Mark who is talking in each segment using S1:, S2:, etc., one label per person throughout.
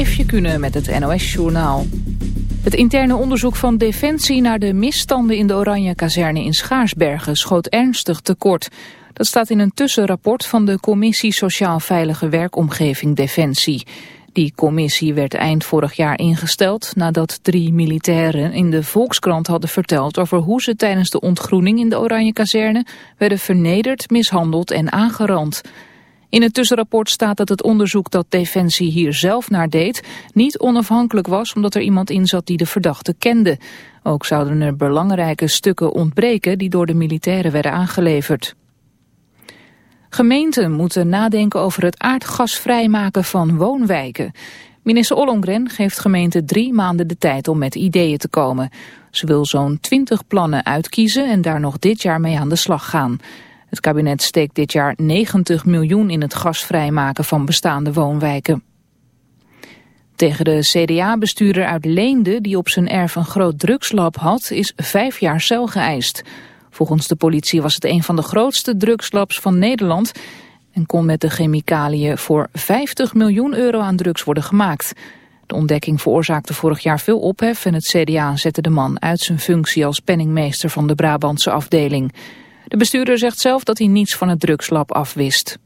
S1: Eefje Kunnen met het NOS-journaal. Het interne onderzoek van Defensie naar de misstanden in de Oranje-kazerne in Schaarsbergen schoot ernstig tekort. Dat staat in een tussenrapport van de Commissie Sociaal Veilige Werkomgeving Defensie. Die commissie werd eind vorig jaar ingesteld nadat drie militairen in de Volkskrant hadden verteld over hoe ze tijdens de ontgroening in de Oranje-kazerne werden vernederd, mishandeld en aangerand. In het tussenrapport staat dat het onderzoek dat Defensie hier zelf naar deed niet onafhankelijk was omdat er iemand in zat die de verdachte kende. Ook zouden er belangrijke stukken ontbreken die door de militairen werden aangeleverd. Gemeenten moeten nadenken over het aardgasvrijmaken van woonwijken. Minister Ollongren geeft gemeenten drie maanden de tijd om met ideeën te komen. Ze wil zo'n twintig plannen uitkiezen en daar nog dit jaar mee aan de slag gaan. Het kabinet steekt dit jaar 90 miljoen in het gasvrijmaken van bestaande woonwijken. Tegen de CDA-bestuurder uit Leende, die op zijn erf een groot drugslab had, is vijf jaar cel geëist. Volgens de politie was het een van de grootste drugslabs van Nederland en kon met de chemicaliën voor 50 miljoen euro aan drugs worden gemaakt. De ontdekking veroorzaakte vorig jaar veel ophef en het CDA zette de man uit zijn functie als penningmeester van de Brabantse afdeling. De bestuurder zegt zelf dat hij niets van het drugslab afwist.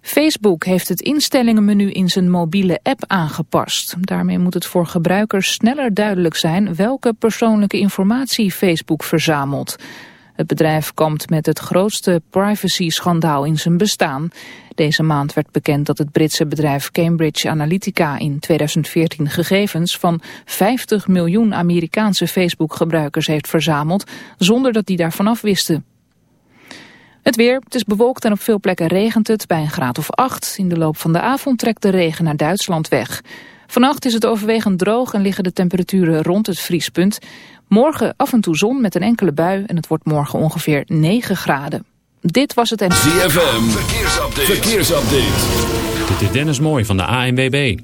S1: Facebook heeft het instellingenmenu in zijn mobiele app aangepast. Daarmee moet het voor gebruikers sneller duidelijk zijn welke persoonlijke informatie Facebook verzamelt. Het bedrijf kampt met het grootste privacy-schandaal in zijn bestaan. Deze maand werd bekend dat het Britse bedrijf Cambridge Analytica in 2014 gegevens van 50 miljoen Amerikaanse Facebook-gebruikers heeft verzameld, zonder dat die daarvan afwisten. Het weer, het is bewolkt en op veel plekken regent het bij een graad of 8. In de loop van de avond trekt de regen naar Duitsland weg. Vannacht is het overwegend droog en liggen de temperaturen rond het vriespunt. Morgen af en toe zon met een enkele bui en het wordt morgen ongeveer 9 graden. Dit was het en...
S2: ZFM, verkeersupdate. verkeersupdate.
S3: Dit is Dennis Mooi van de ANWB.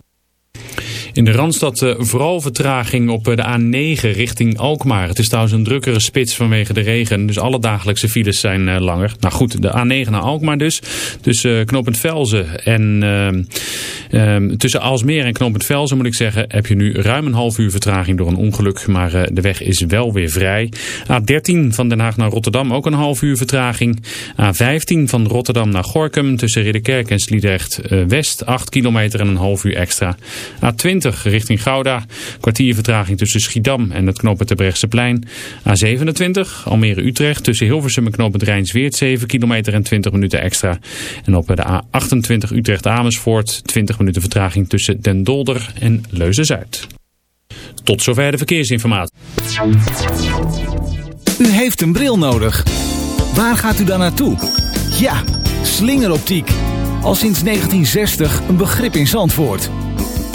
S3: In de Randstad uh, vooral vertraging op uh, de A9 richting Alkmaar. Het is trouwens een drukkere spits vanwege de regen. Dus alle dagelijkse files zijn uh, langer. Nou goed, de A9 naar Alkmaar dus. Tussen knooppunt Velzen en ehm, tussen Alsmeer en knooppunt Velzen moet ik zeggen... heb je nu ruim een half uur vertraging door een ongeluk. Maar de weg is wel weer vrij. A13 van Den Haag naar Rotterdam ook een half uur vertraging. A15 van Rotterdam naar Gorkum tussen Ridderkerk en Sliedrecht West. 8 kilometer en een half uur extra. A20 richting Gouda. Kwartier vertraging tussen Schiedam en het knooppunt plein. A27 Almere-Utrecht tussen Hilversum en knooppunt Rijnsweert 7 kilometer en 20 minuten extra. En op de A28 Utrecht-Amersfoort 20 minuten vertraging tussen Den Dolder en Leuzen-Zuid. Tot zover de verkeersinformatie.
S4: U heeft een bril nodig. Waar gaat u dan naartoe? Ja, slingeroptiek. Al sinds 1960 een begrip in Zandvoort.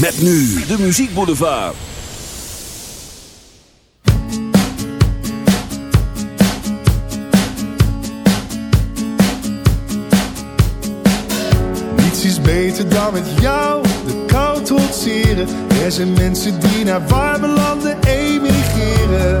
S2: Met nu de muziekboulevard.
S5: Niets is beter dan met jou de kou trotseren. Er zijn mensen die naar warme landen emigreren.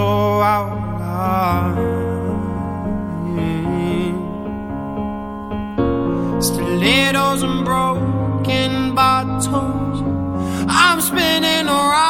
S6: So out of. Stilettos and broken bottles. I'm spinning around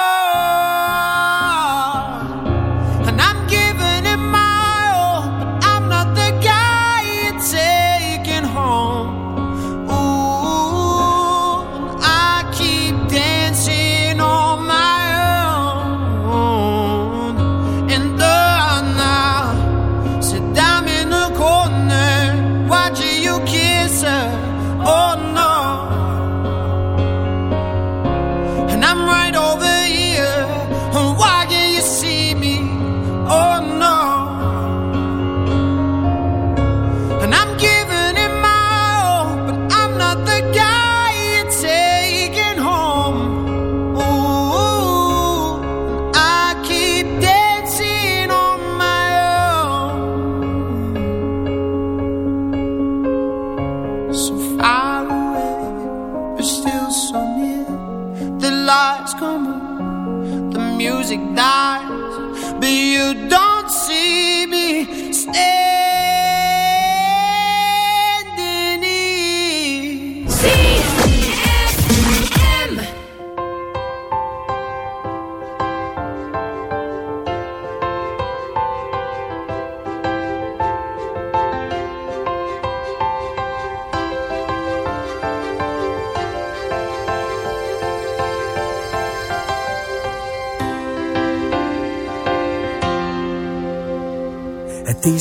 S6: music.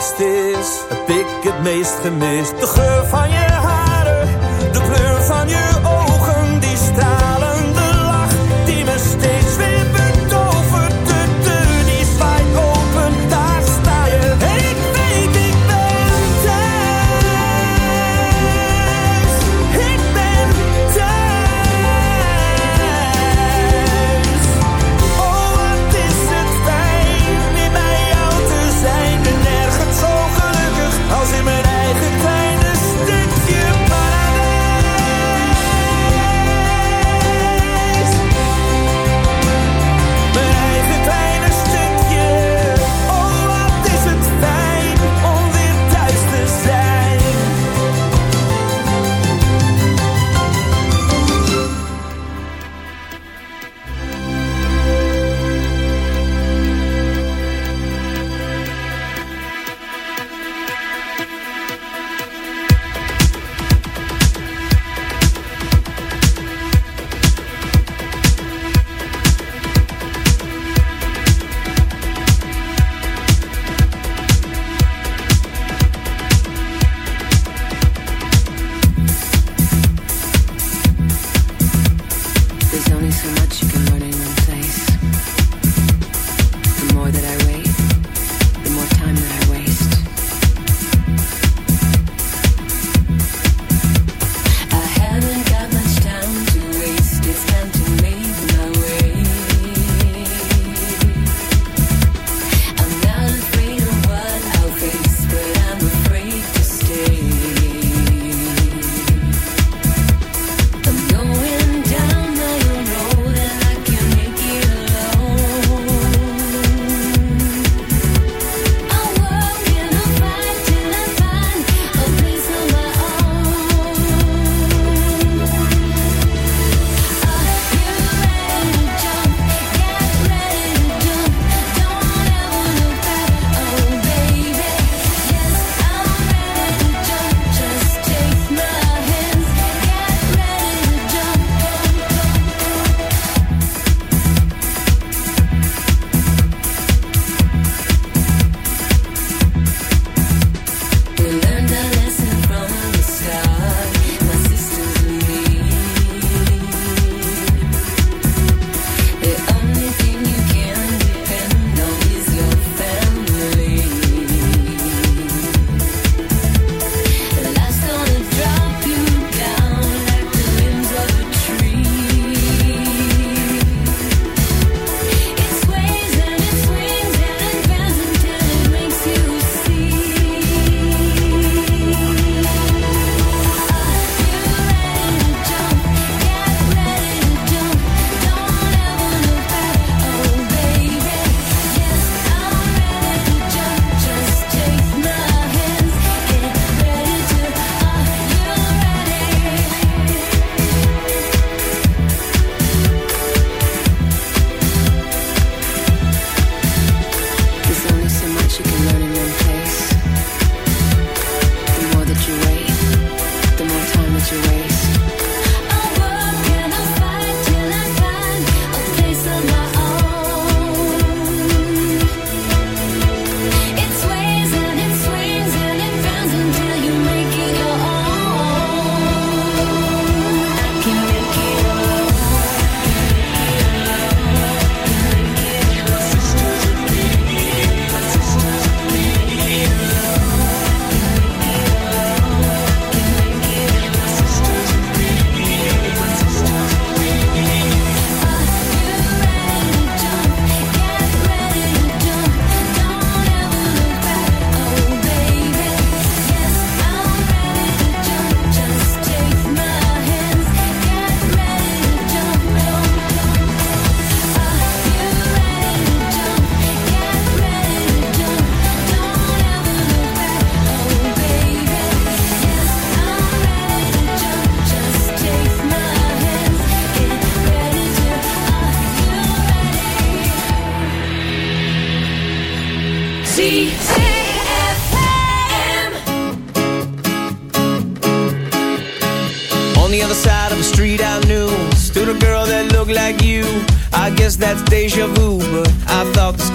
S7: is, heb ik het meest gemist. De geur van je haren, de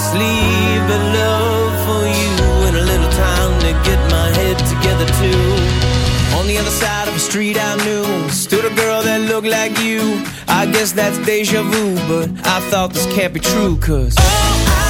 S8: sleeve But love for you And a little time to get my head together too. On the other side of the street I knew Stood a girl that looked like you. I guess that's deja vu But I thought this can't be true Cause oh,
S9: Just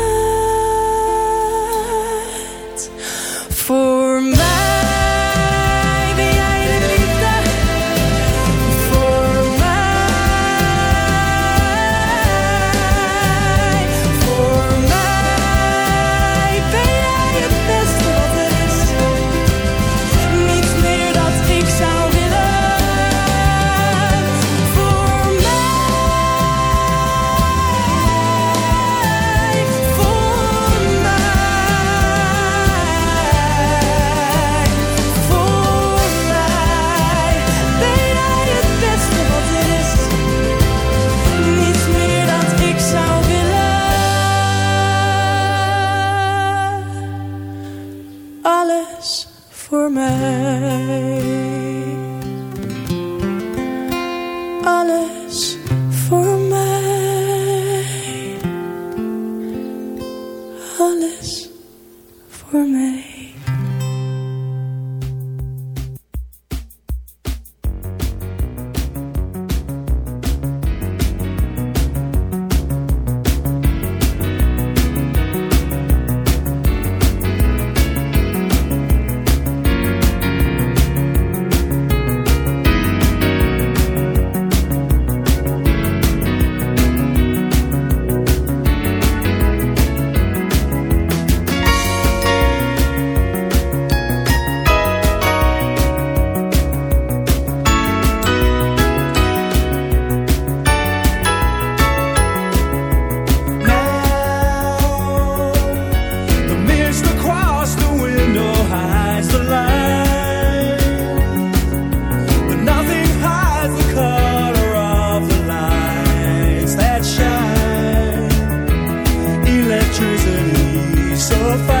S2: journey so far.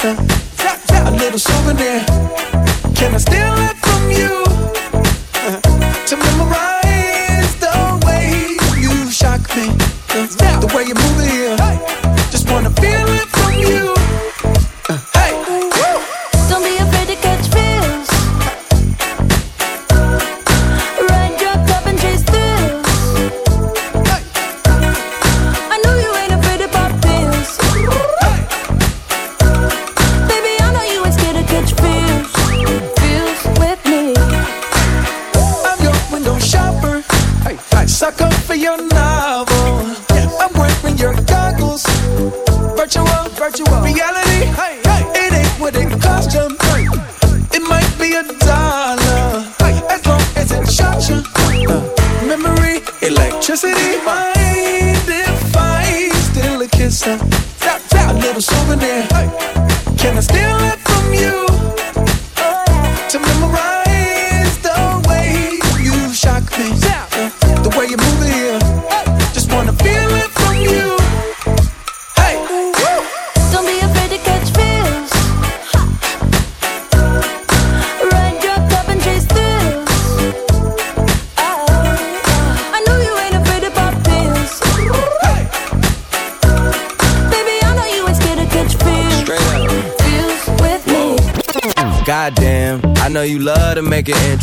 S10: gangster. A little souvenir. Can I
S8: still?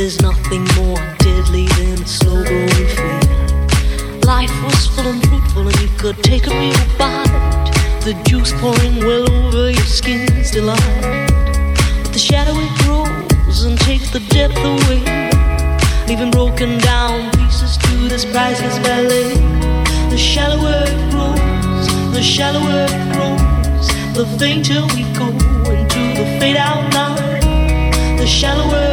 S11: There's nothing more deadly than a slow growing fear. Life was full and fruitful, and you could take a real bite. The juice pouring well over your skin's delight. The shadow it grows and takes the depth away, leaving broken down pieces to this priceless ballet. The shallower it grows, the shallower it grows, the fainter we go into the fade out line. The shallower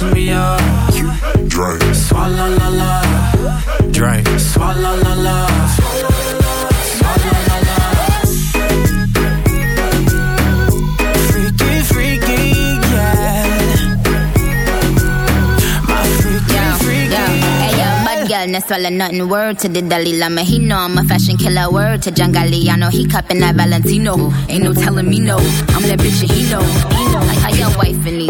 S8: Shimmy yeah, shimmy. Drink. Swalla la la. Drink. Swalla la la. Swalla la la. Freaky, freaky, yeah. My freaky,
S12: Yo,
S8: freaky.
S12: yo, hey yo, bad girl, no swallow nothing. Word to the Dalai Lama, he know I'm a fashion killer. Word to John Galliano, he cupping that Valentino. Ain't no telling me no, I'm that bitch and he know. Like how your wife in these